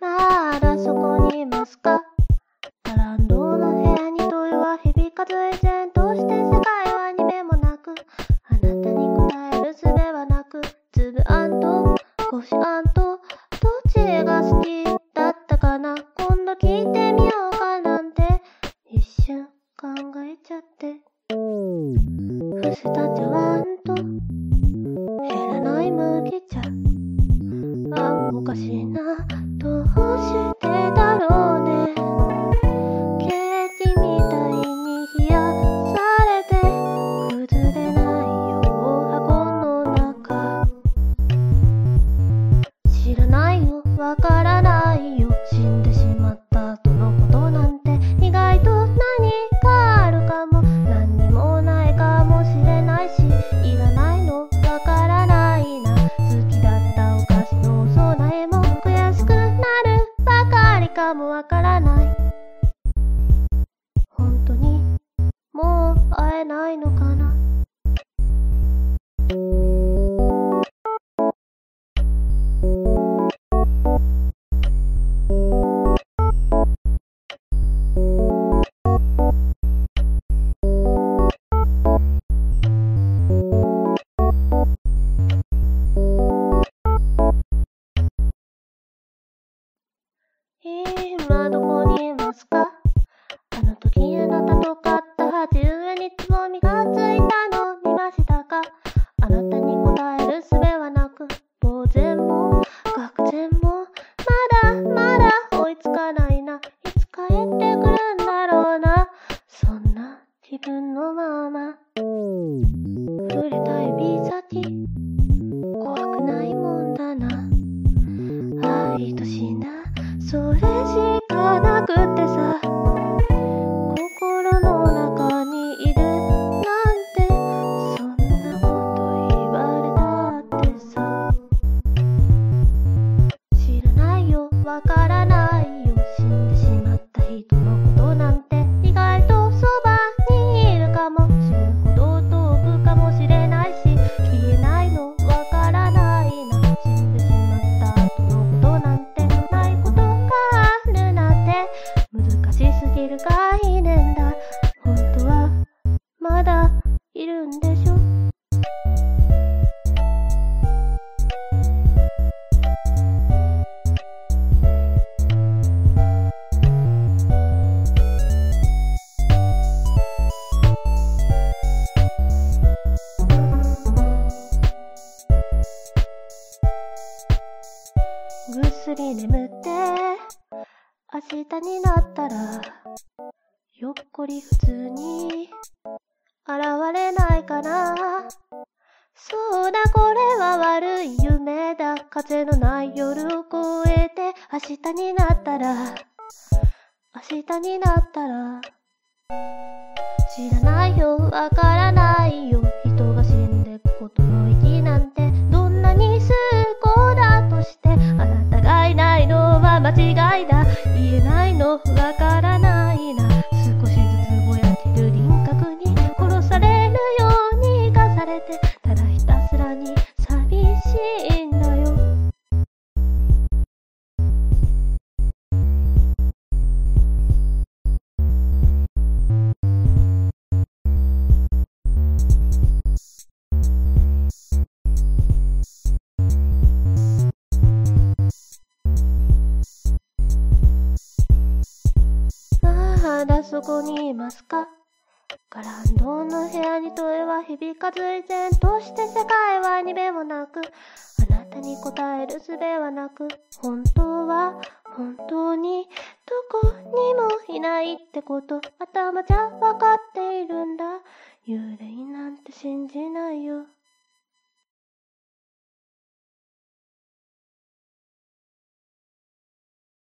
まだそこにいますか？バランドの部屋に問いは響かず依然として世界はに目もなくあなたに答える術はなくつぶあんとこしあんとどっちが好きだったかな？今度聞いてみようかなんて一瞬考えちゃって。伏せた茶碗と減らない麦茶あおかしいな。どうかもわからない。本当にもう会えないのかな。今どこにいますか？あの時あなたとか。難しすぎる概念だ。本当はまだいるんでしょ？ぐっすり眠って明日になったらよっこり普通に現れないかな。そうだこれは悪い夢だ。風のない夜を越えて明日になったら明日になったら知らないよわからないよ。えなだそこにいますか？ガランドの部屋に問いは響かず依然として世界はにべもなくあなたに答える術はなく本当は本当にどこにもいないってこと頭じゃわかっているんだ。幽霊なんて信じないよ。